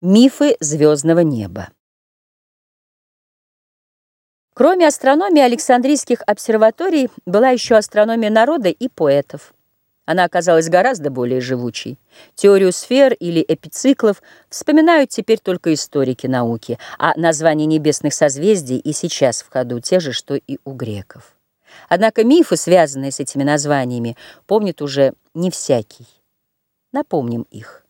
Мифы звездного неба. Кроме астрономии Александрийских обсерваторий была еще астрономия народа и поэтов. Она оказалась гораздо более живучей. Теорию сфер или эпициклов вспоминают теперь только историки науки, а названия небесных созвездий и сейчас в ходу те же, что и у греков. Однако мифы, связанные с этими названиями, помнит уже не всякий. Напомним их.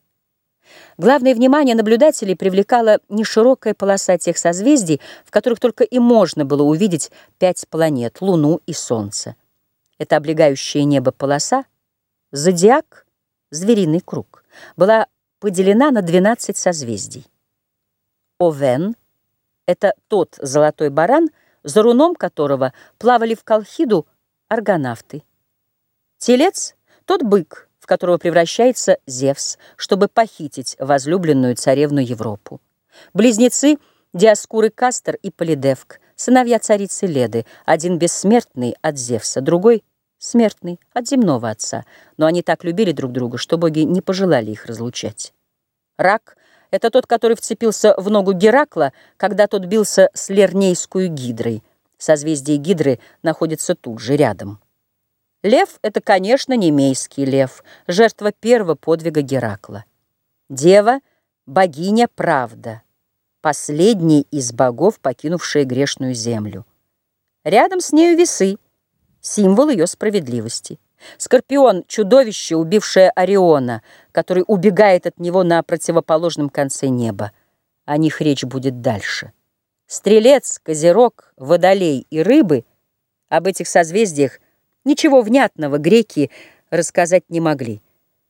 Главное внимание наблюдателей привлекала не широкая полоса тех созвездий, в которых только и можно было увидеть пять планет — Луну и Солнце. Это облегающее небо полоса, зодиак, звериный круг, была поделена на 12 созвездий. Овен — это тот золотой баран, за руном которого плавали в Колхиду аргонавты. Телец — тот бык — которого превращается Зевс, чтобы похитить возлюбленную царевну Европу. Близнецы Диаскуры Кастер и Полидевк, сыновья царицы Леды, один бессмертный от Зевса, другой смертный от земного отца, но они так любили друг друга, что боги не пожелали их разлучать. Рак — это тот, который вцепился в ногу Геракла, когда тот бился с Лернейскую гидрой. Созвездие гидры находится тут же, рядом. Лев — это, конечно, немейский лев, жертва первого подвига Геракла. Дева — богиня правда, последний из богов, покинувшая грешную землю. Рядом с нею весы, символ ее справедливости. Скорпион — чудовище, убившее Ориона, который убегает от него на противоположном конце неба. О них речь будет дальше. Стрелец, Козерог, Водолей и Рыбы — об этих созвездиях — Ничего внятного греки рассказать не могли.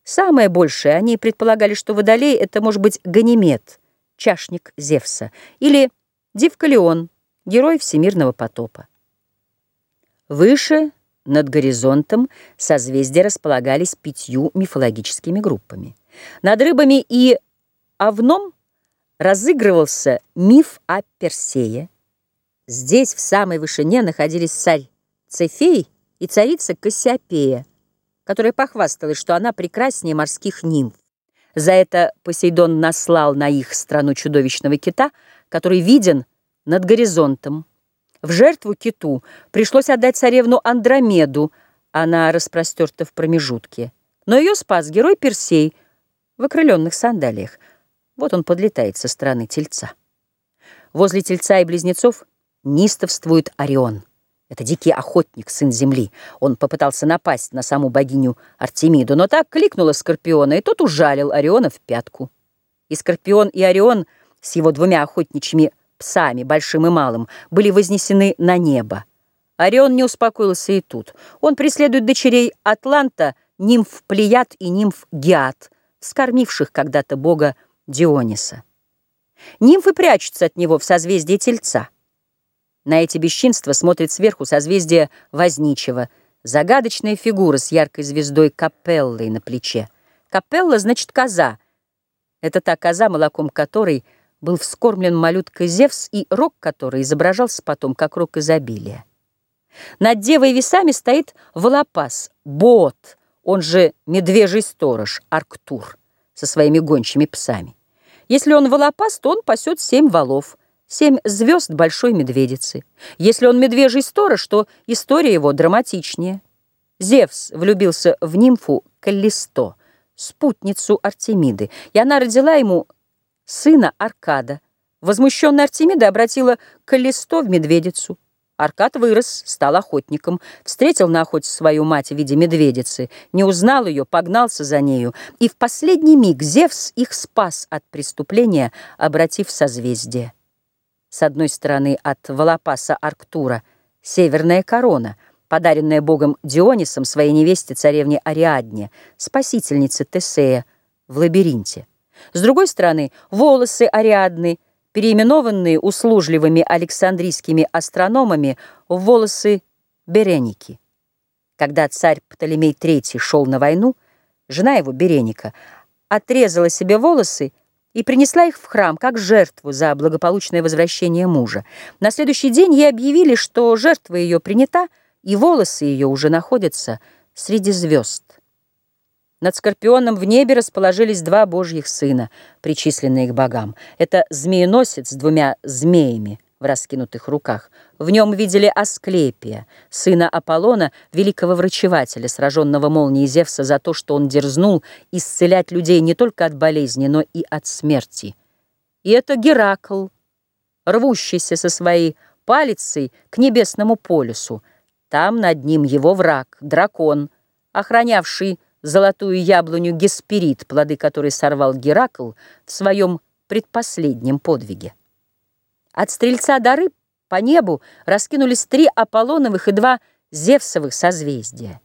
Самое большее они предполагали, что Водолей — это может быть Ганимед, чашник Зевса, или Дивкалион, герой всемирного потопа. Выше, над горизонтом, созвездия располагались пятью мифологическими группами. Над рыбами и овном разыгрывался миф о Персее. Здесь, в самой вышине, находились царь Цефей и царица Кассиопея, которая похвасталась, что она прекраснее морских нимф. За это Посейдон наслал на их страну чудовищного кита, который виден над горизонтом. В жертву киту пришлось отдать царевну Андромеду, она распростерта в промежутке. Но ее спас герой Персей в окрыленных сандалиях. Вот он подлетает со стороны тельца. Возле тельца и близнецов нистовствует Орион. Это дикий охотник, сын земли. Он попытался напасть на саму богиню Артемиду, но так кликнула Скорпиона, и тот ужалил Ориона в пятку. И Скорпион, и Орион с его двумя охотничьими псами, большим и малым, были вознесены на небо. Орион не успокоился и тут. Он преследует дочерей Атланта, нимф Плеяд и нимф Геат, скормивших когда-то бога Диониса. Нимфы прячутся от него в созвездии Тельца. На эти бесчинства смотрит сверху созвездие Возничего, загадочная фигура с яркой звездой Капеллой на плече. Капелла значит коза. Это та коза, молоком которой был вскормлен малюткой Зевс и рог которой изображался потом как рог изобилия. Над девой весами стоит волопас, бот, он же медвежий сторож, Арктур, со своими гончими псами. Если он волопас, то он пасет семь волов — Семь звезд Большой Медведицы. Если он медвежий сторож, то история его драматичнее. Зевс влюбился в нимфу Каллисто, спутницу Артемиды, и она родила ему сына Аркада. Возмущенная Артемида обратила Каллисто в медведицу. Аркад вырос, стал охотником, встретил на охоте свою мать в виде медведицы, не узнал ее, погнался за нею, и в последний миг Зевс их спас от преступления, обратив созвездие. С одной стороны от Волопаса Арктура северная корона, подаренная богом Дионисом своей невесте царевне Ариадне, спасительнице Тесея в лабиринте. С другой стороны волосы Ариадны, переименованные услужливыми александрийскими астрономами в волосы Береники. Когда царь Птолемей III шел на войну, жена его, Береника, отрезала себе волосы и принесла их в храм как жертву за благополучное возвращение мужа. На следующий день ей объявили, что жертва ее принята, и волосы ее уже находятся среди звезд. Над Скорпионом в небе расположились два божьих сына, причисленные к богам. Это змееносец с двумя змеями в раскинутых руках. В нем видели Асклепия, сына Аполлона, великого врачевателя, сраженного молнией Зевса за то, что он дерзнул исцелять людей не только от болезни, но и от смерти. И это Геракл, рвущийся со своей палицей к небесному полюсу. Там над ним его враг, дракон, охранявший золотую яблоню Гесперид, плоды которой сорвал Геракл в своем предпоследнем подвиге. От стрельца до рыб по небу раскинулись три Аполлоновых и два Зевсовых созвездия.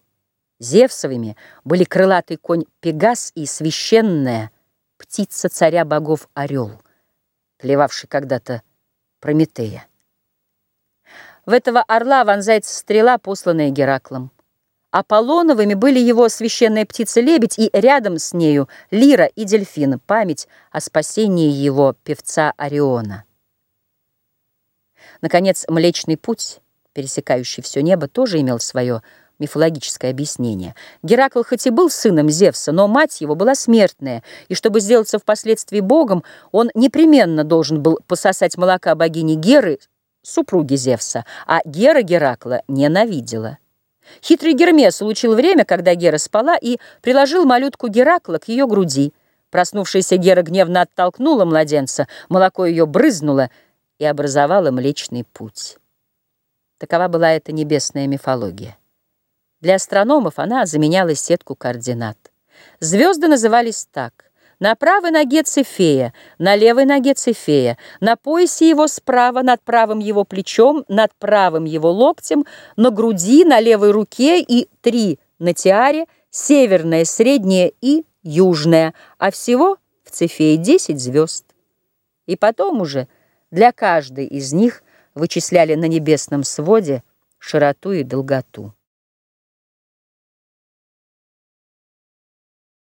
Зевсовыми были крылатый конь Пегас и священная птица царя богов Орел, клевавший когда-то Прометея. В этого орла вонзается стрела, посланная Гераклом. Аполлоновыми были его священная птица-лебедь и рядом с нею лира и дельфин, память о спасении его певца Ориона. Наконец, Млечный Путь, пересекающий все небо, тоже имел свое мифологическое объяснение. Геракл хоть и был сыном Зевса, но мать его была смертная, и чтобы сделаться впоследствии богом, он непременно должен был пососать молока богини Геры, супруги Зевса, а Гера Геракла ненавидела. Хитрый Гермес улучил время, когда Гера спала, и приложил малютку Геракла к ее груди. Проснувшаяся Гера гневно оттолкнула младенца, молоко ее брызнуло и образовало Млечный Путь. Такова была эта небесная мифология. Для астрономов она заменяла сетку координат. Звезды назывались так. На правой ноге Цефея, на левой ноге Цефея, на поясе его справа, над правым его плечом, над правым его локтем, на груди, на левой руке и три на тиаре, северная, средняя и южная, а всего в Цефее 10 звезд. И потом уже для каждой из них вычисляли на небесном своде широту и долготу.